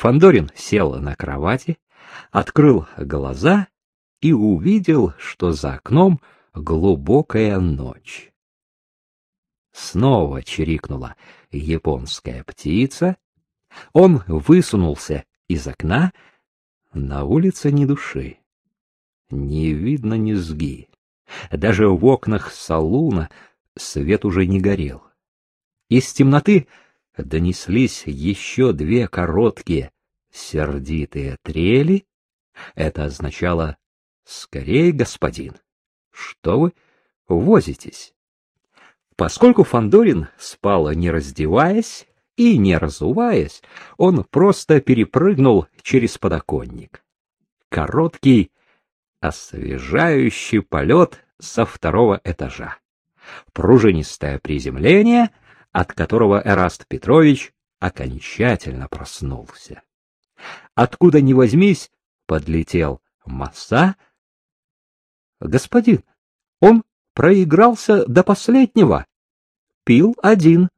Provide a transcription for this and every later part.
Фандорин сел на кровати, открыл глаза и увидел, что за окном глубокая ночь. Снова чирикнула японская птица. Он высунулся из окна. На улице ни души. Не видно низги. Даже в окнах салуна свет уже не горел. Из темноты донеслись еще две короткие, сердитые трели. Это означало «Скорей, господин, что вы возитесь?» Поскольку Фандорин спал не раздеваясь и не разуваясь, он просто перепрыгнул через подоконник. Короткий, освежающий полет со второго этажа. Пружинистое приземление, от которого Эраст Петрович окончательно проснулся. Откуда ни возьмись, подлетел масса. Господин, он проигрался до последнего. Пил один.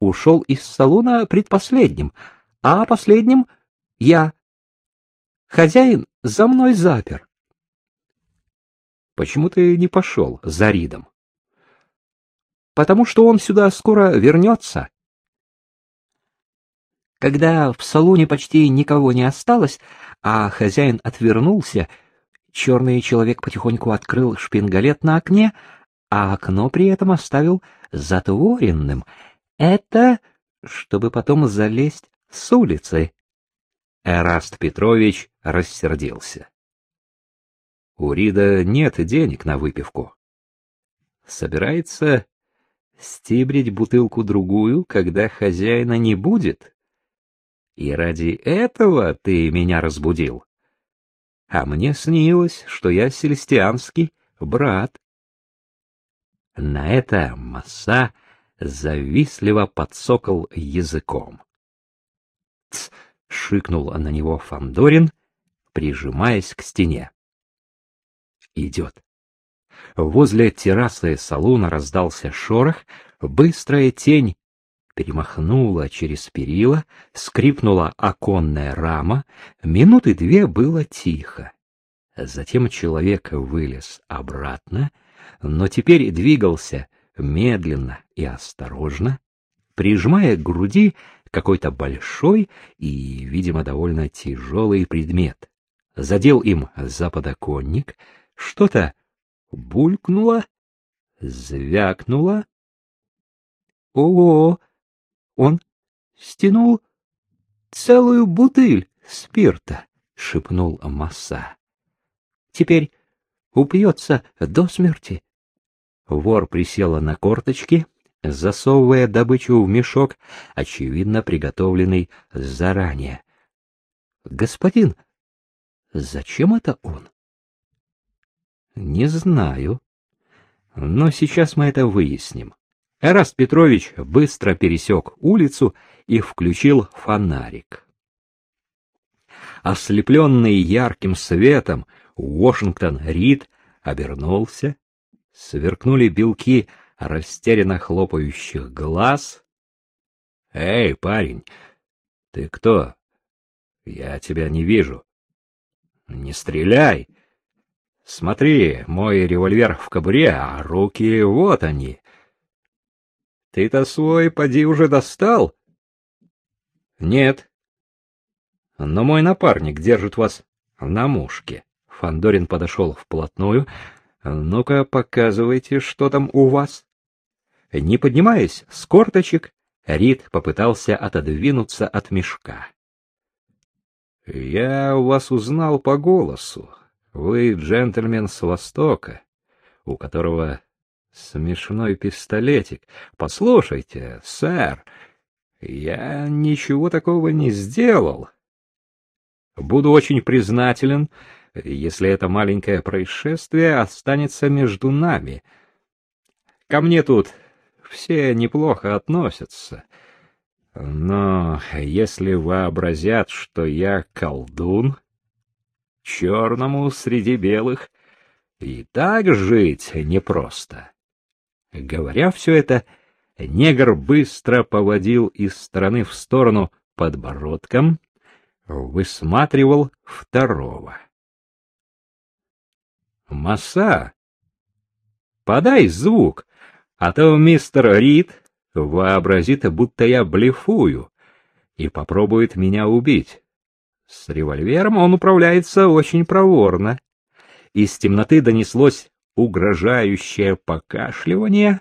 Ушел из салона предпоследним, а последним я. Хозяин за мной запер. Почему ты не пошел за Ридом? Потому что он сюда скоро вернется. Когда в салоне почти никого не осталось, а хозяин отвернулся, черный человек потихоньку открыл шпингалет на окне, а окно при этом оставил затворенным. Это чтобы потом залезть с улицы. Эраст Петрович рассердился. У Рида нет денег на выпивку. Собирается стибрить бутылку-другую, когда хозяина не будет? И ради этого ты меня разбудил? А мне снилось, что я селестианский брат. На это Масса завистливо подсокал языком. «Тсс!» — шикнул на него Фандорин, прижимаясь к стене идет. Возле террасы салуна раздался шорох, быстрая тень перемахнула через перила, скрипнула оконная рама, минуты две было тихо. Затем человек вылез обратно, но теперь двигался медленно и осторожно, прижимая к груди какой-то большой и, видимо, довольно тяжелый предмет. Задел им за подоконник, что-то булькнуло, звякнуло. Ого! Он стянул целую бутыль спирта, — шепнул Масса. Теперь упьется до смерти. Вор присела на корточки, засовывая добычу в мешок, очевидно приготовленный заранее. — Господин, зачем это он? Не знаю. Но сейчас мы это выясним. Эраст Петрович быстро пересек улицу и включил фонарик. Ослепленный ярким светом, Уошингтон Рид обернулся, сверкнули белки растерянно хлопающих глаз. — Эй, парень, ты кто? Я тебя не вижу. — Не стреляй! Смотри, мой револьвер в кобуре, а руки вот они. Ты-то свой поди уже достал? Нет. Но мой напарник держит вас на мушке. Фандорин подошел вплотную. Ну-ка, показывайте, что там у вас. Не поднимаясь с корточек, Рид попытался отодвинуться от мешка. Я вас узнал по голосу. Вы джентльмен с Востока, у которого смешной пистолетик. Послушайте, сэр, я ничего такого не сделал. Буду очень признателен, если это маленькое происшествие останется между нами. Ко мне тут все неплохо относятся. Но если вообразят, что я колдун, черному среди белых, и так жить непросто. Говоря все это, негр быстро поводил из стороны в сторону подбородком, высматривал второго. «Маса, подай звук, а то мистер Рид вообразит, будто я блефую, и попробует меня убить. С револьвером он управляется очень проворно. Из темноты донеслось угрожающее покашливание.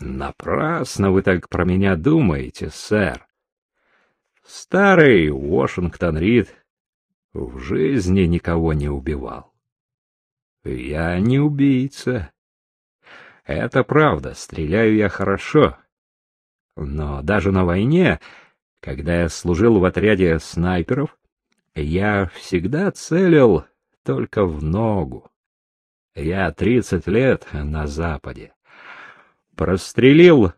Напрасно вы так про меня думаете, сэр. Старый Вашингтон Рид в жизни никого не убивал. Я не убийца. Это правда, стреляю я хорошо. Но даже на войне, когда я служил в отряде снайперов, я всегда целил только в ногу. Я тридцать лет на Западе. Прострелил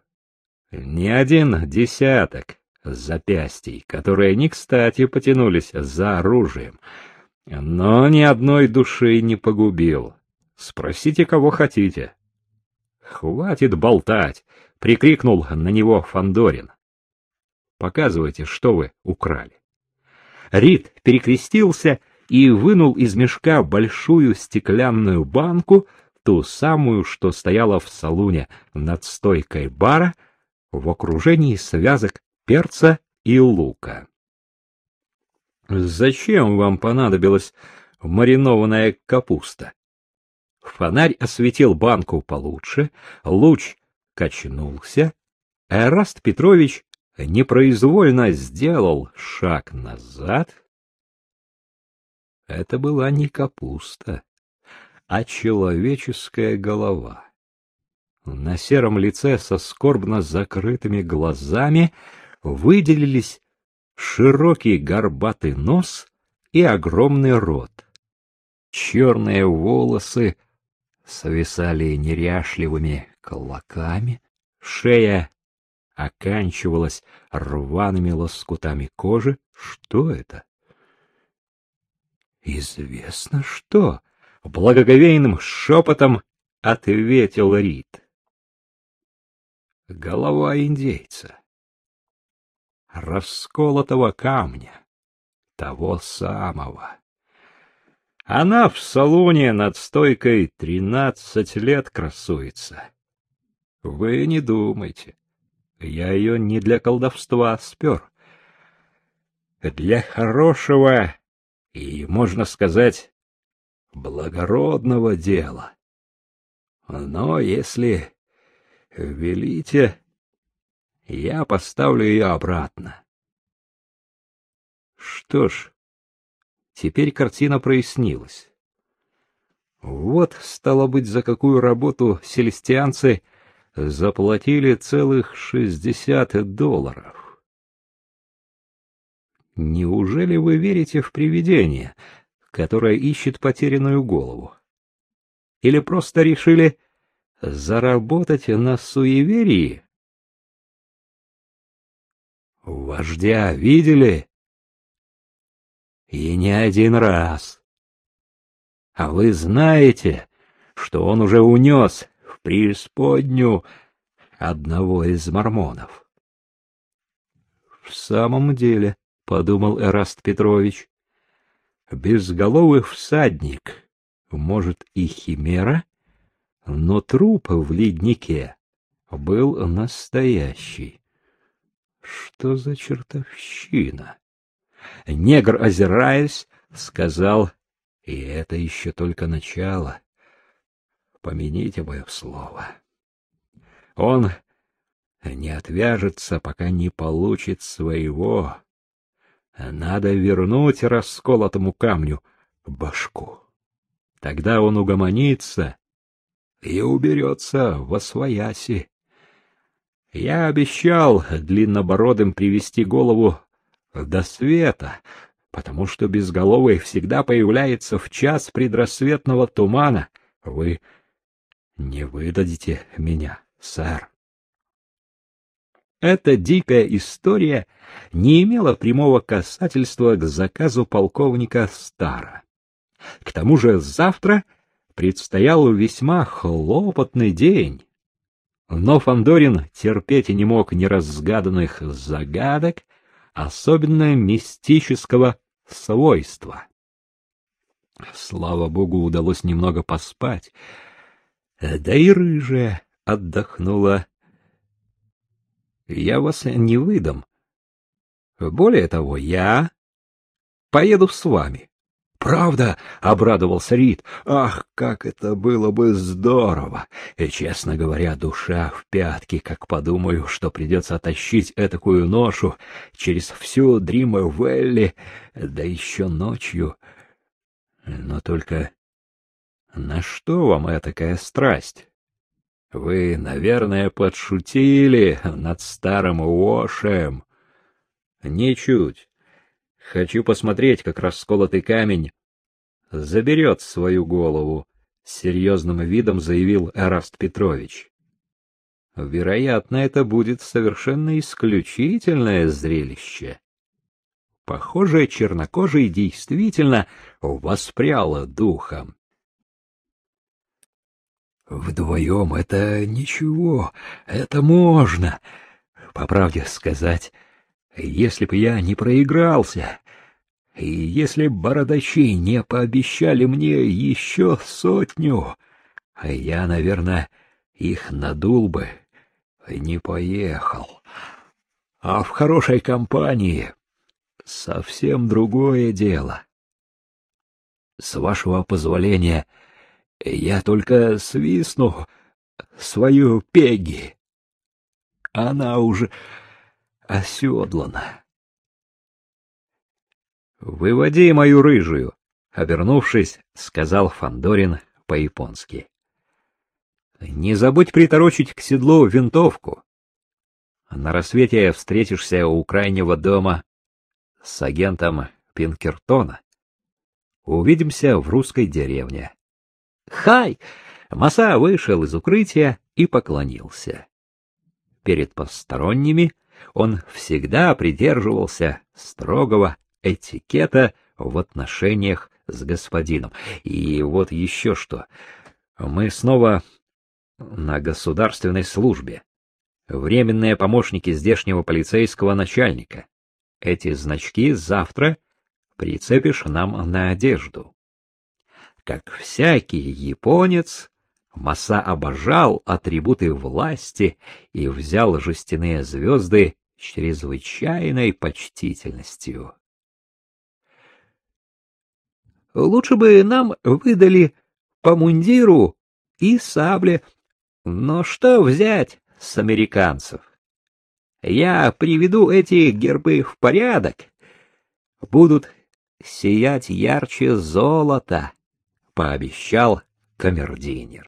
не один десяток запястий, которые не кстати потянулись за оружием, но ни одной души не погубил. Спросите, кого хотите. Хватит болтать, прикрикнул на него Фандорин. Показывайте, что вы украли. Рид перекрестился и вынул из мешка большую стеклянную банку, ту самую, что стояла в салуне над стойкой бара, в окружении связок перца и лука. Зачем вам понадобилась маринованная капуста? Фонарь осветил банку получше, луч качнулся. Эраст Петрович непроизвольно сделал шаг назад. Это была не капуста, а человеческая голова. На сером лице со скорбно закрытыми глазами выделились широкий горбатый нос и огромный рот. Черные волосы свисали неряшливыми клоками, шея оканчивалась рваными лоскутами кожи. Что это? Известно что, благоговейным шепотом ответил Рид. Голова индейца расколотого камня, того самого. Она в салоне над стойкой тринадцать лет красуется. Вы не думайте, я ее не для колдовства спер. Для хорошего и, можно сказать, благородного дела. Но если велите, я поставлю ее обратно. Что ж, теперь картина прояснилась. Вот, стало быть, за какую работу селестианцы заплатили целых шестьдесят долларов. Неужели вы верите в привидение, которое ищет потерянную голову? Или просто решили заработать на суеверии? Вождя видели? И не один раз. А вы знаете, что он уже унес преисподнюю одного из мормонов? В самом деле, — подумал Эраст Петрович, — безголовый всадник, может, и химера, но труп в леднике был настоящий. Что за чертовщина? Негр, озираясь, сказал, и это еще только начало. Помяните мое слово. Он не отвяжется, пока не получит своего. Надо вернуть расколотому камню башку. Тогда он угомонится и уберется во свояси. Я обещал длиннобородым привести голову до света, потому что безголовый всегда появляется в час предрассветного тумана. Вы не выдадите меня, сэр. Эта дикая история не имела прямого касательства к заказу полковника Стара. К тому же завтра предстоял весьма хлопотный день. Но Фандорин терпеть не мог неразгаданных загадок, особенно мистического свойства. Слава богу, удалось немного поспать. Да и рыжая отдохнула. Я вас не выдам. Более того, я поеду с вами. Правда, обрадовался Рид. Ах, как это было бы здорово. И, честно говоря, душа в пятки, как подумаю, что придется тащить этакую ношу через всю Дример Вэлли, да еще ночью. Но только на что вам этакая страсть? Вы, наверное, подшутили над старым Уошем. Ничуть. Хочу посмотреть, как расколотый камень заберет свою голову, — серьезным видом заявил Эраст Петрович. Вероятно, это будет совершенно исключительное зрелище. Похоже, чернокожий действительно воспрял духом. Вдвоем это ничего, это можно. По правде сказать, если б я не проигрался, и если бородачи не пообещали мне еще сотню, я, наверное, их надул бы, не поехал. А в хорошей компании совсем другое дело. С вашего позволения, я только свистну свою Пегги. Она уже оседлана. Выводи мою рыжую, обернувшись, сказал Фандорин по-японски. Не забудь приторочить к седлу винтовку. На рассвете встретишься у крайнего дома с агентом Пинкертона. Увидимся в русской деревне. Хай! Маса вышел из укрытия и поклонился. Перед посторонними он всегда придерживался строгого этикета в отношениях с господином. И вот еще что. Мы снова на государственной службе. Временные помощники здешнего полицейского начальника. Эти значки завтра прицепишь нам на одежду. Как всякий японец, Маса обожал атрибуты власти и взял жестяные звезды с чрезвычайной почтительностью. Лучше бы нам выдали по мундиру и сабле, но что взять с американцев? Я приведу эти гербы в порядок. Будут сиять ярче золота, — пообещал камердинер.